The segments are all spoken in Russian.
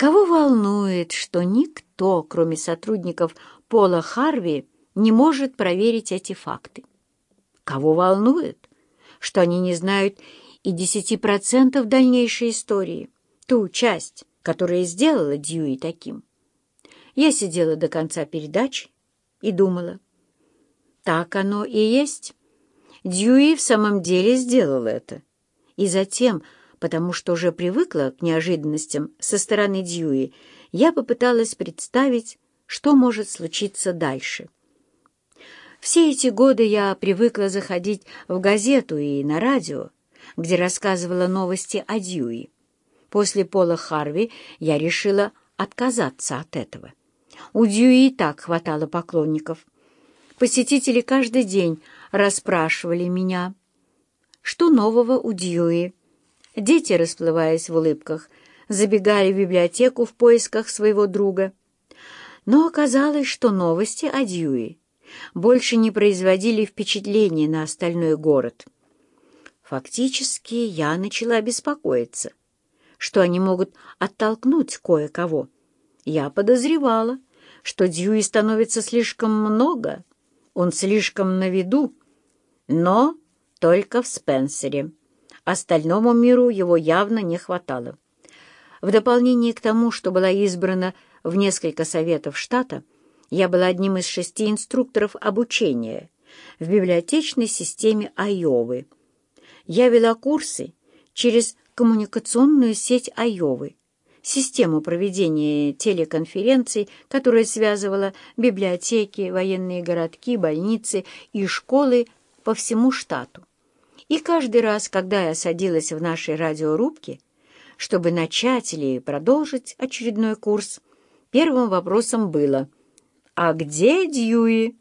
Кого волнует, что никто, кроме сотрудников Пола Харви, не может проверить эти факты? Кого волнует, что они не знают и 10% дальнейшей истории, ту часть, которая сделала Дьюи таким? Я сидела до конца передачи и думала. Так оно и есть. Дьюи в самом деле сделал это. И затем, потому что уже привыкла к неожиданностям со стороны Дьюи, я попыталась представить, что может случиться дальше. Все эти годы я привыкла заходить в газету и на радио, где рассказывала новости о Дьюи. После Пола Харви я решила отказаться от этого. У Дьюи так хватало поклонников. Посетители каждый день расспрашивали меня, что нового у Дьюи. Дети, расплываясь в улыбках, забегали в библиотеку в поисках своего друга. Но оказалось, что новости о Дьюи больше не производили впечатления на остальной город. Фактически я начала беспокоиться, что они могут оттолкнуть кое-кого. Я подозревала, что Дьюи становится слишком много, он слишком на виду, но только в Спенсере. Остальному миру его явно не хватало. В дополнение к тому, что была избрана в несколько советов штата, я была одним из шести инструкторов обучения в библиотечной системе Айовы. Я вела курсы через коммуникационную сеть Айовы, систему проведения телеконференций, которая связывала библиотеки, военные городки, больницы и школы по всему штату. И каждый раз, когда я садилась в нашей радиорубке, чтобы начать или продолжить очередной курс, первым вопросом было «А где Дьюи?»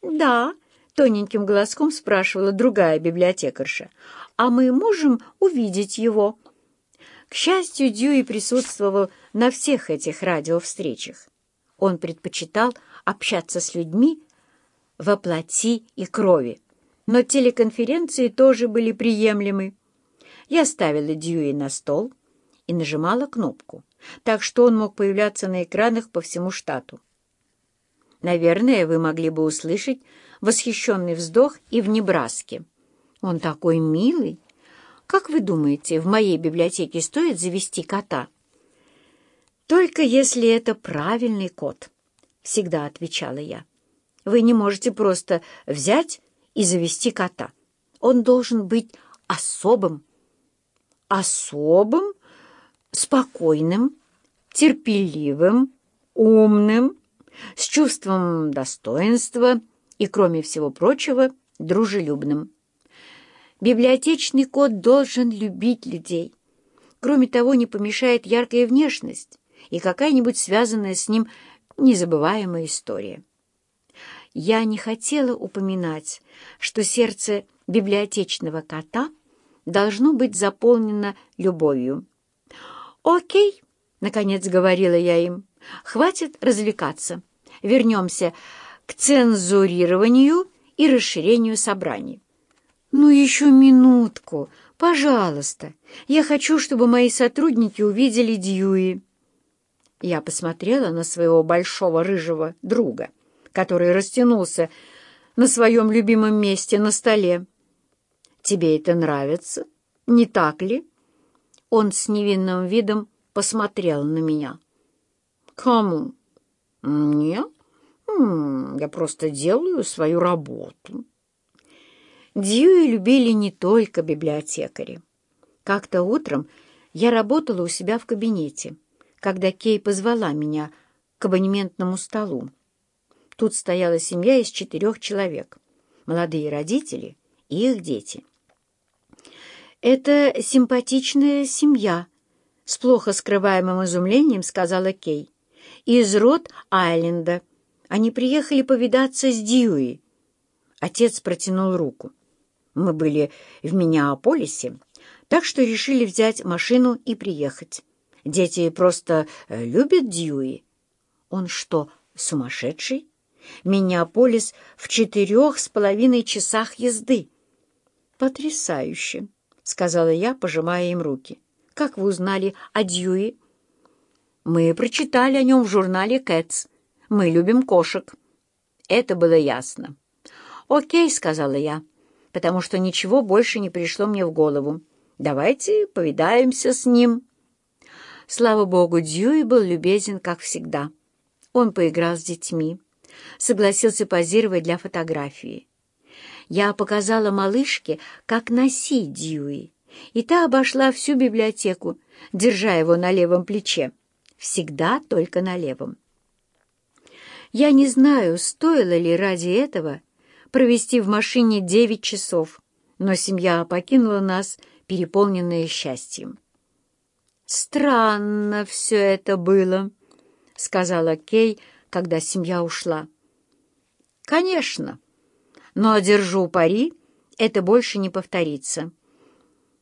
«Да», — тоненьким голоском спрашивала другая библиотекарша, «а мы можем увидеть его?» К счастью, Дьюи присутствовал на всех этих радиовстречах. Он предпочитал общаться с людьми во плоти и крови, но телеконференции тоже были приемлемы. Я ставила Дьюи на стол и нажимала кнопку, так что он мог появляться на экранах по всему штату. Наверное, вы могли бы услышать восхищенный вздох и в Небраске. Он такой милый, как вы думаете, в моей библиотеке стоит завести кота? Только если это правильный кот, всегда отвечала я. Вы не можете просто взять и завести кота. Он должен быть особым. Особым, спокойным, терпеливым, умным, с чувством достоинства и, кроме всего прочего, дружелюбным. Библиотечный кот должен любить людей. Кроме того, не помешает яркая внешность и какая-нибудь связанная с ним незабываемая история. Я не хотела упоминать, что сердце библиотечного кота должно быть заполнено любовью. «Окей», — наконец говорила я им, — «хватит развлекаться. Вернемся к цензурированию и расширению собраний». «Ну, еще минутку, пожалуйста. Я хочу, чтобы мои сотрудники увидели Дьюи». Я посмотрела на своего большого рыжего друга, который растянулся на своем любимом месте на столе. «Тебе это нравится, не так ли?» Он с невинным видом посмотрел на меня. «Кому?» «Мне? я просто делаю свою работу». Дьюи любили не только библиотекари. Как-то утром я работала у себя в кабинете, когда Кей позвала меня к абонементному столу. Тут стояла семья из четырех человек, молодые родители и их дети. «Это симпатичная семья», — с плохо скрываемым изумлением сказала Кей. «Из Рот-Айленда. Они приехали повидаться с Дьюи». Отец протянул руку. Мы были в Миннеаполисе, так что решили взять машину и приехать. Дети просто э, любят Дьюи. Он что, сумасшедший? Миннеаполис в четырех с половиной часах езды. Потрясающе, — сказала я, пожимая им руки. Как вы узнали о Дьюи? Мы прочитали о нем в журнале «Кэтс». Мы любим кошек. Это было ясно. «Окей», — сказала я, потому что ничего больше не пришло мне в голову. «Давайте повидаемся с ним». Слава богу, Дьюи был любезен, как всегда. Он поиграл с детьми, согласился позировать для фотографии. Я показала малышке, как носить Дьюи, и та обошла всю библиотеку, держа его на левом плече. Всегда только на левом. Я не знаю, стоило ли ради этого провести в машине девять часов, но семья покинула нас, переполненная счастьем. «Странно все это было», — сказала Кей, когда семья ушла. «Конечно, но, держу пари, это больше не повторится».